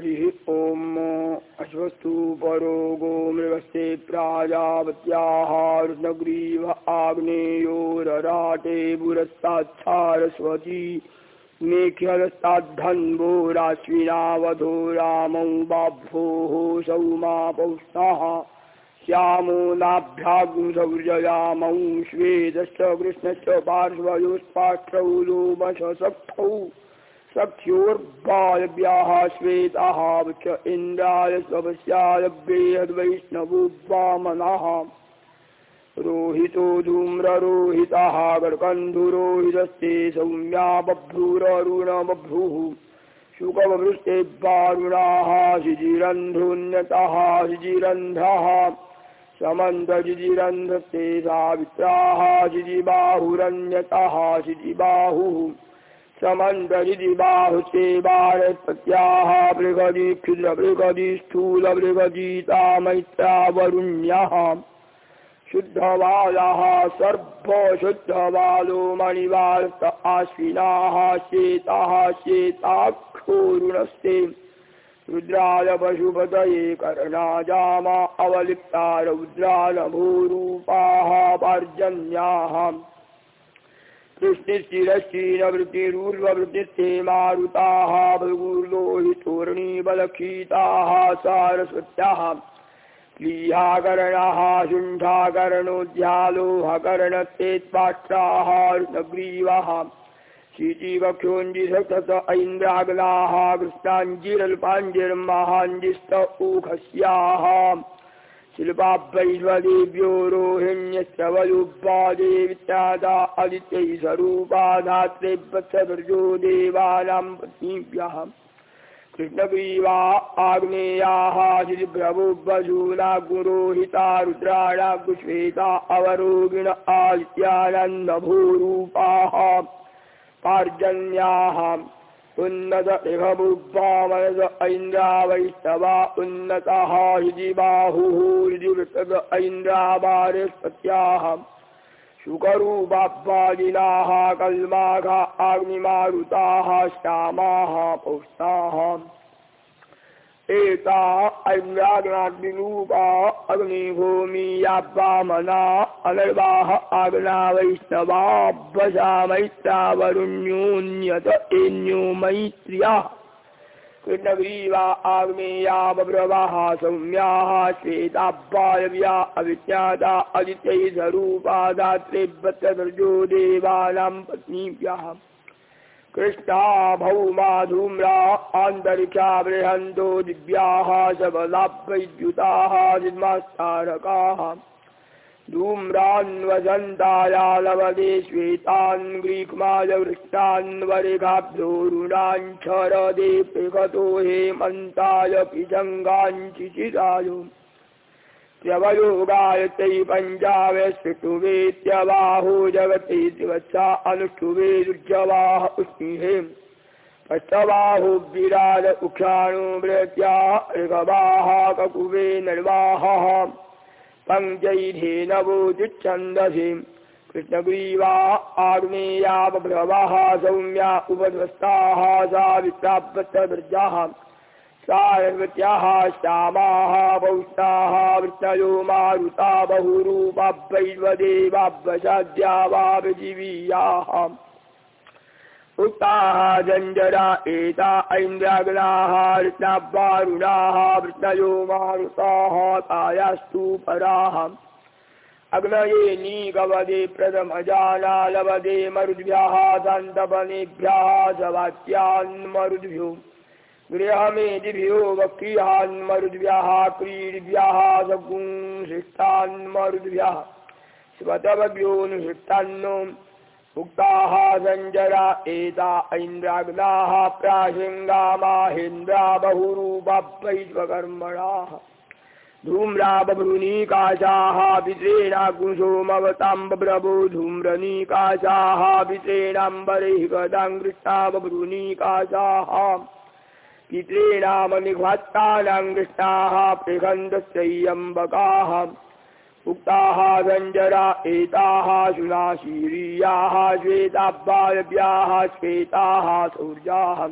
हरिः ओम् ॐ अश्वस्थूपरो गोमृगस्ते रुद्रग्रीव आग्नेयोरराटे भुरस्ताच्छारस्वती मेख्यदस्ताद्धन्वो राश्विनावधो रामौ बाभ्योः सौमापौष्णाः श्यामो नाभ्याग्धौजयामौ श्वेतश्च कृष्णश्च पार्श्वयोस्पाक्षौ लोमशक्थौ सख्योर्बालव्याः श्वेताः च इन्द्राय गर्कन्धुरोहितस्ते सौम्या बभ्रूररुणबभ्रुः। शुकवृष्टे वारुणाः शिजिरन्ध्रोन्यतः शिजिरन्ध्रः समन्तशिजिरन्ध्रस्ते सावित्राः शिजिबाहुरन्यतः शिजिबाहुः समन्द यदि बाहुसे बालपत्याः बृहदि खिलबृहदि स्थूलवृगीता मैत्रावरुण्याः शुद्धबालाः सर्वशुद्धबालो मणिवार्त आश्विनाः चेताः चेताक्षूरुणस्ते। रुद्रालपशुभदये कर्णाजामा अवलिप्ता रुद्रालभूरूपाः पर्जन्याः। वृष्टिश्चिरश्चीनवृत्तिरूर्ववृत्तिस्ते मारुताः भृगुर्लोहितोर्णीबलक्षिताः सारस्वत्याः ऋतग्रीवः शीतीवक्षोञ्जिसक्त ऐन्द्राग्नाः कृष्णाञ्जिरल्पाञ्जिर्महाञ्जिस्त ऊखस्याः। धात्रेभ्यत्सदर्जो देवानां पत्नीभ्यः कृष्णग्रीवा आग्नेयाः श्रीप्रभुवशूना गुरोहिता रुद्राणागुश्वेता अवरोगिण आदित्यानन्दभूरूपाः पार्जन्याः उन्नत इह बुद्धामनस ऐन्द्रावैष्णवा उन्नतः हृदि बाहुः हृदि वृतद ऐन्द्रावारिस्पत्याः शुकरूपाब्बादिनाः कल्माघा अग्निमारुताः श्यामाः पौष्णाः एता ऐन्द्राग्नाग्निरूपा अग्निभूमियाब्बामना अनर्वाः आग्ना वैष्णवाभ्यसा मैत्रा वरुण्योन्यत एन्यो मैत्र्याः। कृष्णग्रीवा आग्नेया बभ्रवाः सौम्याः श्वेताब्बालव्या अविज्ञाता अदित्यै स्वरूपा दात्रेभ्यत्तर्जो देवानां पत्नीभ्यः। कृष्णा भौमा धूम्रा आन्तरिक्षा बृहन्तो दिव्याः सबलाभ्यद्युताः जिन्मास्तारकाः धूम्रान्वसन्ताया लवदे श्वेतान् ग्रीक्मायवृष्टान् वरिघाभ्योरुणान् क्षरदे पृगतो हेमन्ताय पिजङ्गाञ्चिचिराय त्यवयोगायत्यै पञ्चावस्वितुवेत्यबाहो जगते दिवत्सा अनुष्ठुवे दुर्जवाः उष्णिहे पश्चबाहो विराज उक्षाणो बभ्रवाः सौम्या उपध्वस्ताः त्याः श्यामाः वहुष्टाः वृत्तयो मारुता बहुरूवाभैवदे वाद्या उक्ताः जञ्जरा एता इन्द्राग्नाः वृष्टा वारुणाः वृत्तयो मारुताः तायास्तु पराः। अग्नये नीगवदे प्रथमजानालवदे मरुद्भ्यः दन्तवनेभ्यः सवात्यान्मरुद्भ्यो गृहमेदिभ्यो वक्रियान्मरुद्भ्यः, क्रीडिभ्यः सगुंशिष्टान्मरुद्भ्यः स्वतवभ्योऽनुशिष्टान्नो उक्ताः सञ्जरा, एता, ऐन्द्राग्नाः प्राशिङ्गामाहेन्द्रा बहुरूपाभ्यैश्वकर्मणाः धूम्रा बभ्रुनीकाशाः पित्रेणाकुशोमवतां बभ्रभो धूम्रनीकाशाः पित्रेणाम्बरैः गदाङ्कृष्टा बभ्रुनीकाशाः पितॄणामनिघ्वात्तानां कृष्णाः पृगन्धस्यम्बकाः उक्ताः सञ्जरा एताः शुनाशीरीयाः, श्वेताब्बालव्याः, श्वेताः सौर्याः।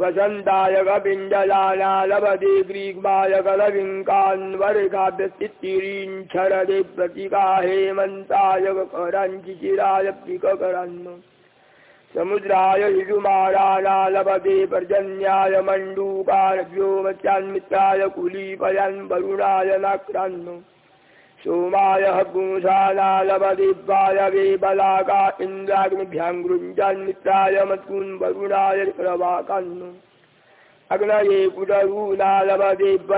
वसन्ताय कपिञ्जलानालभते ग्रीग्माय कलविङ्कान्वर्गाभ्यस्तिरीञ्छरदे प्रतीका पिककरन् समुद्राय युजुमाराणालवदे पर्जन्याय मण्डूकारव्यो कुलीपयन् वरुणाय नक्रन् सोमाय हुंसानालवदेवाय वायवे बलाका इन्द्राग्निभ्यां गृञ्जन्मित्राय गृञ्जान्मित्राय वरुणाय प्रभातान् अग्नये पुटरूलालवदेव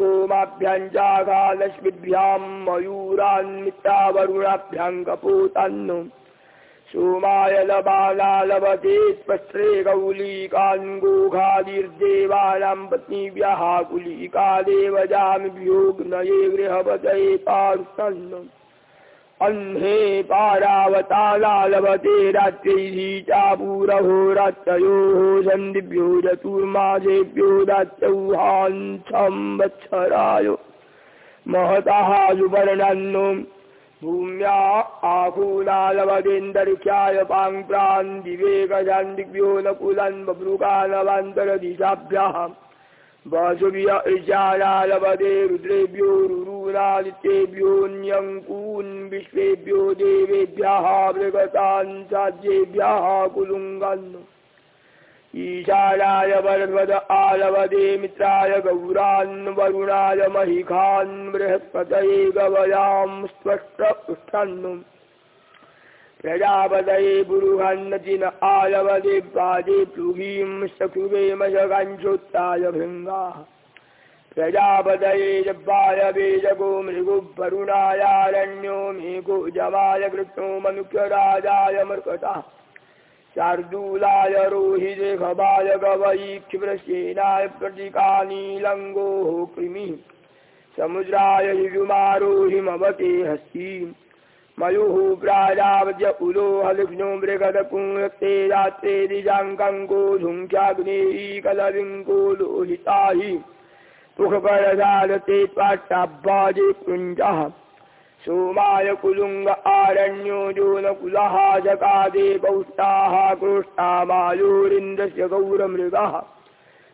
गोमाभ्याञ्जाघालक्ष्मिभ्यां मयूरान्मित्रा वरुणाभ्यां वरुणाभ्याङ्गपोतान् सोमाय लालालभते स्पष्ट्रे पत्नीव्यः गोघादिर्देवानां पत्नीभ्यः कुलिका देव जामिभ्योऽग्नये गृहवदये अह्ने पारावतालालभते रात्रैः चापूरभो रात्रयोः सन्धिभ्यो दुर्माजेभ्यो रात्रौहान् संवत्सराय महतः सुवर्णन्नम् भूम्या आहूलालवदेन्द्यायपावेकजाभ्यो न कुलन्वमृगालवान्तरधीशाभ्याः वसुविलवदे रुद्रेभ्यो रुरूरूरादित्येभ्योऽन्यङ्कून् विश्वेभ्यो देवेभ्यः मृगतान् साध्येभ्यः कुलुङ्गन्। ईशानाय वरद्वद आलवदे मित्राय गौरान् वरुणाय महिखान् बृहस्पतये गवयां स्पष्टपृष्ठन् प्रजापतये पुरुहन्नचिन आलवदे पादे प्लुगीं सखुवे मशकाञ्चोत्ताय भृङ्गाः। प्रजापतये जब्बाय वेजगो मृगुवरुणायारण्यो मेघो जमाय कृष्णो मनुष्यराजाय मर्कटः शार्दूलाय रोहिते खबाय गवयी क्षिप्रसेनाय प्रतीकानीलङ्गोः कृमिः समुद्राय शिशुमारोहिमवते हस्तीं मयुः प्राजावज्य उलो हलिघ्नो मृगदपुङ्क्ते रात्रे दिजाङ्कङ्को धुङ्ख्याग्नेयीकलविङ्को लोहिता हि मुखपरदालते त्वाट्टाब्बाजे कुञ्जः सोमाय कुलुङ्ग आरण्यो जोनकुलः जकादे पौष्टाः क्रोष्टामायोरिन्द्रस्य गौरमृगः।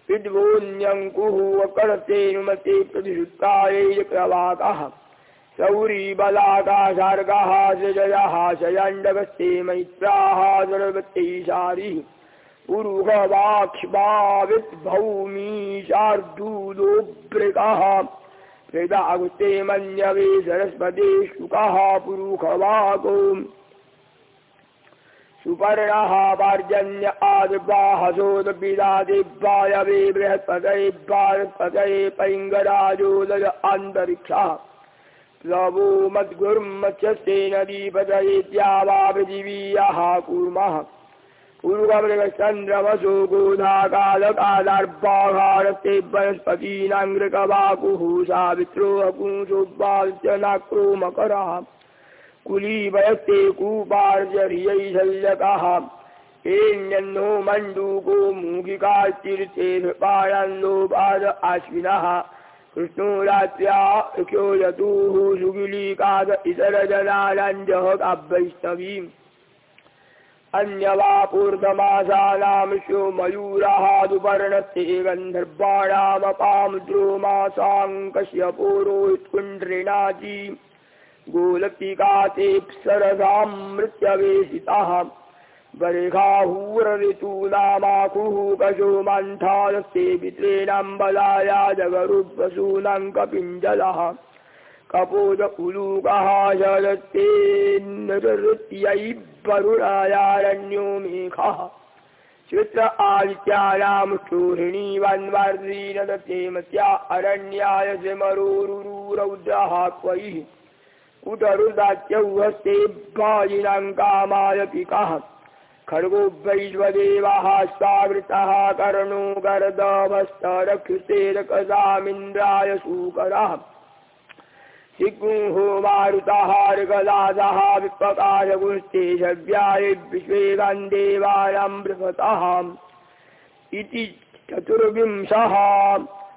विद्वोऽन्यङ्कुः वकर्तेनुमते प्रतिशुत्तायै प्रवाकः सौरीबलाकाशार्गः सजयः शयण्डकस्ते मैत्राः सर्वत्यैशारिः पुरुहवाक्ष्माविद्भौमी शार्दूलोभृगः। मन्यवे सरस्वते शुकः पुरुखवागो सुपर्णः पार्जन्य आदिवाहसोदपिदादिवायवे बृहस्पतये भारस्पतये पैङ्गराजोदय अन्तरिक्षः। प्लवो मद्गुर्मत्स्यस्ते नदीपतये द्यावा पृथिवीयः कुर्मः पूर्वमृगचन्द्रमसो गोधाकालकालार्वाघारस्ते वनस्पतीनाङ्घ्रिकवाकुः सावित्रो अपुंसोद्वाल्यनाक्रो मकरः कुलीवयस्ते कूपार्जर्यै शल्यकः एन्यन्नो मण्डूको मूगिकाश्चिर्ते नृपाणन्दोपाद आश्विनः कृष्णो रात्र्या अन्यवापूर्धमासानामिषो मयूरः दुपर्णस्ते गन्धर्वाणामपामुद्रो मासाङ्कश्यपोरोहित्कुण्ड्रिणाची गोलतिका तेऽप्सरसामृत्यवेशितः बर्हाहूरऋतूनामाकुः कशो मन्थानस्ते पित्रेणाम्बलाया जगरुद्वसूनां कपिञ्जलः कपोद उलूकः शरत्तेन्नृत्यै वरुणायारण्यो मेघः चित्र आदित्यानां शोहिणी वन्वर्धीनदते मत्या अरण्याय सिमरोरुरौद्रः क्वैः कुटरुदात्यौ हस्ते भाजिनां कामाय पिकः खड्गो वैश्वदेवः स्वावृतः कर्णो गर्दभस्तरक्षुतेरकसामिन्द्राय सूकरः सिगोः मारुतः अर्गलादः विश्वकाय शव्याय विश्वेदाम् देवायाम् बृहतः इति चतुर्विंशः